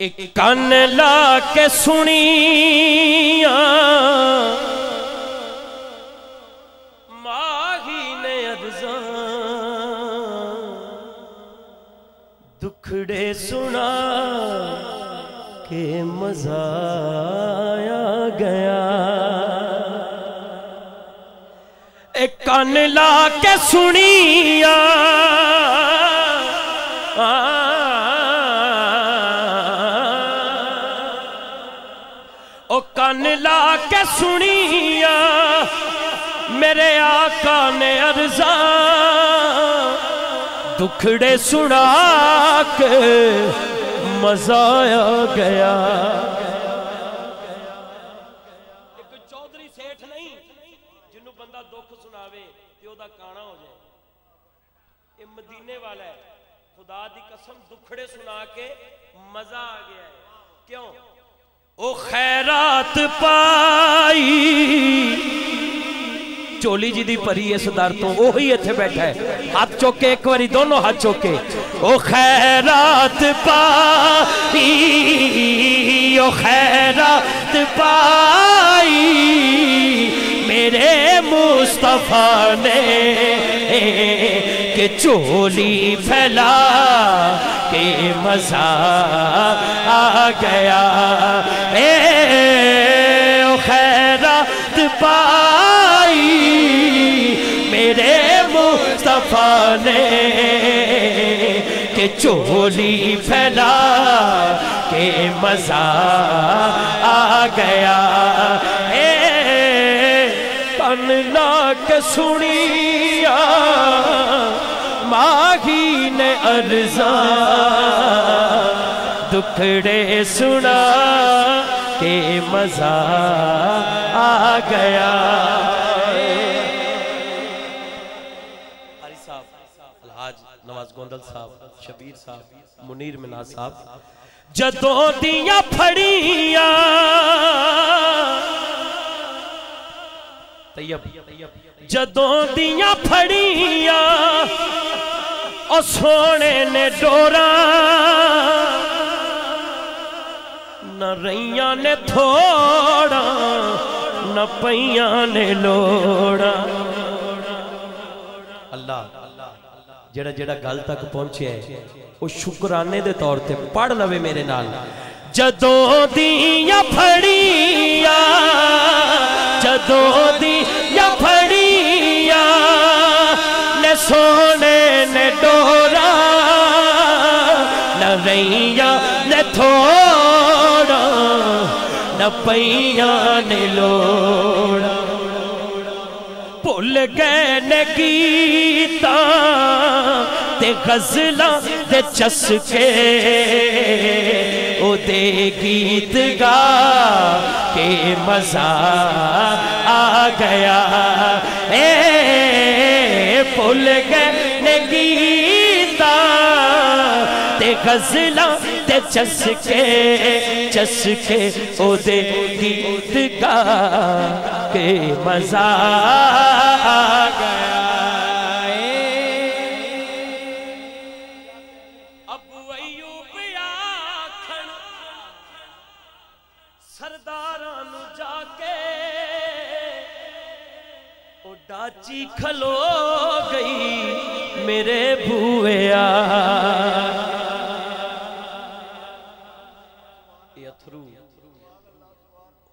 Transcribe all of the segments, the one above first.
ایک کان لا کے سنی ماہی نے ارزاں دکھڑے سنا کے مزہ آیا گیا ایک کان لا کے سنی کان لا کے سنی میرے آقا نے ارزاں دکھڑے سنا کے مزہ آ گیا۔ ایک سیٹھ نہیں جنہوں بندہ دکھ سناوے کہ دا کانا ہو جائے۔ یہ مدینے والا ہے، خدا دی قسم دکھڑے سنا کے مزہ آ گیا ہے۔ کیوں؟ او خیرات پائی۔ چولی جی دی پری ہے صدار تو وہی ایتھے بیٹھا ہے۔ ہاتھ چوکے، ایک واری دونوں ہاتھ چوکے۔ او خیرات پائی، او خیرات پائی۔ میرے مصطفیٰ نے کہ چولی پھیلا، کہ مزہ آ گیا۔ اے او خیرات پائی میرے مصطفیٰ نے، کہ چولی پھیلا، کہ مزہ آ گیا۔ اے کن لا سنیا، ماہی نے ارزاں دکھڑے سنا کہ مزہ آ گیا۔ صاحب، الحاج نواز گوندل صاحب، شبیر صاحب، منیر مناز صاحب، جدوں دیاں پھڑیاں طیب جدوں دیاں پھڑیاں او سونے نے ڈورا نہ رئیاں نے تھوڑا نہ پئیاں نے لوڑا اللہ جڑا جڑا گل تک پہنچے ہے وہ شکرانے دے طور تے پڑھ لوے میرے نال۔ جدوں دیاں پھڑیاں جدوں دیاں سونے نے ڈورا، نہ رئیاں نے تھوڑا، نہ پئیاں نے لوڑا۔ بھول گئے نے گیتا، تے غزلاں تے چسکے۔ او دے گیت گا کہ مزہ آ گیا۔ اے بھول گئے گیتا تے غزلاں تے چسکے چسکے او دے گیت گا کہ مزہ گیا۔ ابو ڈاچی کھلو۔ گئی میرے بھویا یہ اتھرو۔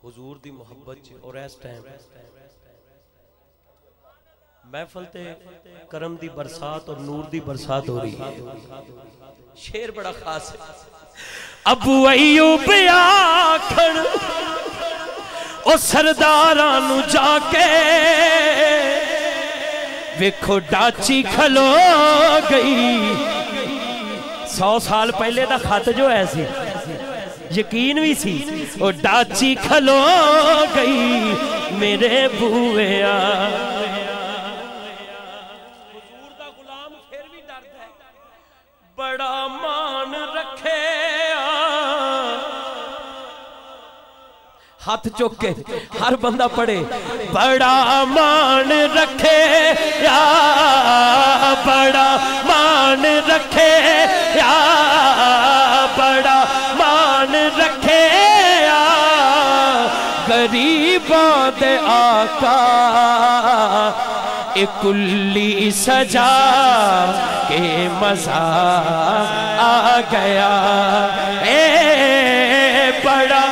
حضور دی محبت اور اس ٹائم محفل تے کرم دی برسات اور نور دی برسات ہو رہی ہے۔ شیر بڑا خاص ہے۔ ابو ایوب آکھن، او سرداراں نو جا کے ویکھو ڈاچی کھلو گئی۔ سو سال پہلے دا خط جو ہے سی، یقین بھی سی، او ڈاچی کھلو گئی۔ میرے بویا ہاتھ چوکے ہر بندہ پڑے بڑا مان رکھے، یا بڑا مان رکھے، یا بڑا مان رکھے غریبوں دے آقا۔ ایک کلی سجا کے مزہ آ گیا۔ اے بڑا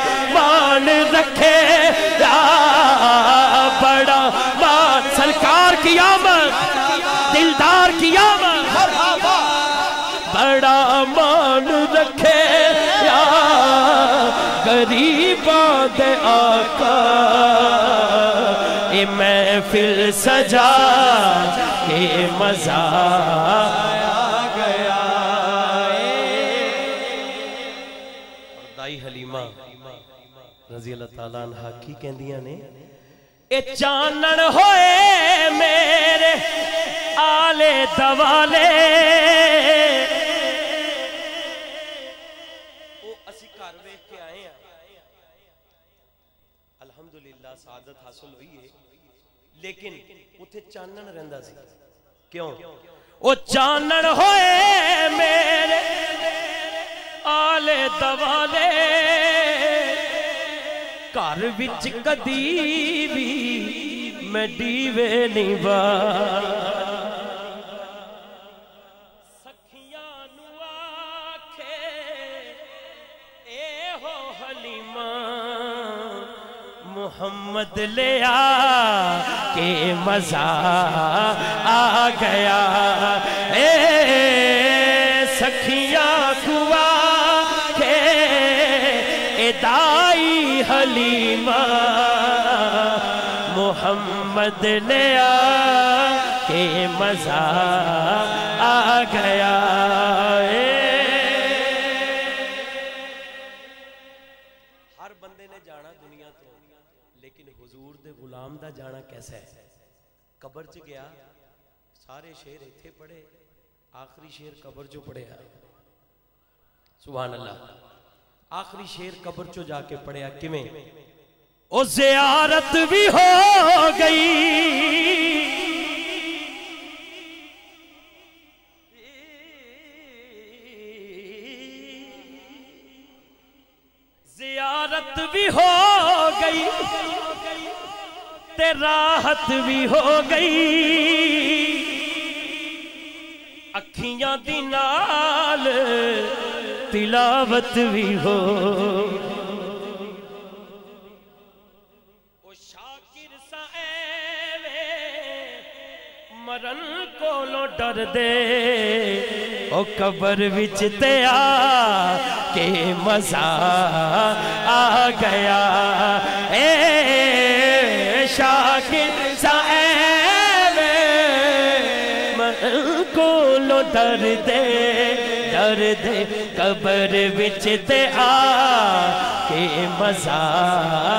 کی آمد دلدار کی آمد بڑا مان رکھے یا غریباں دے آقا۔ اے محفل سجا کے مزہ گیا دائی حلیمہ رضی اللہ تعالیٰ عنہ کی کہندیاں نے؟ اے چانن ہوئے میرے آلے دوالے۔ وہ اسی گھر ویکھ کے آئے ہیں الحمدللہ سعادت حاصل ہوئی ہے۔ لیکن اتھے چانن رہندا سی۔ کیوں؟ او چانن ہوئے میرے آلے دوالے۔ گھر وچ کدی بھی میں ڈیوے نہیں با محمد لیا کہ مزہ آ گیا اے محمد لیا کہ مزہ آ گیا۔ ہر بندے نے جانا دنیا تو، لیکن حضور دے غلام دا جانا کیسا ہے؟ قبر چ گیا، سارے شیر ایتھے پڑھے، آخری شیر قبر چو پڑھیا سبحان اللہ۔ آخری شیر قبر چو جا کے پڑھیا کمیں او زیارت بھی ہو گئی۔ زیارت بھی ہو گئی تے راحت بھی ہو گئی۔ اکھیاں دی نال تلاوت بھی ہو او مرن کولو ڈر دے او قبر وچ تے آ کے مزہ آ گیا اے شاکر سا ایویں مرن کولو ڈر دے ڈر دے قبر وچ تے آ کے مزہ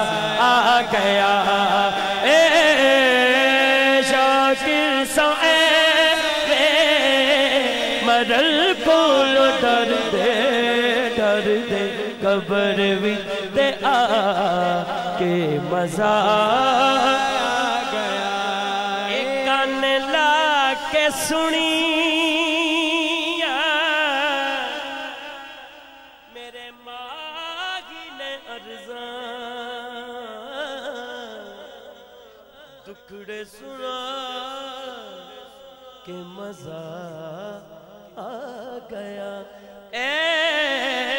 آ مزہ آ گیا۔ ایک کان لا کے سنی۔ میرے ماغی نے ارزاں ٹکڑے سنا کہ مزہ آ گیا۔ اے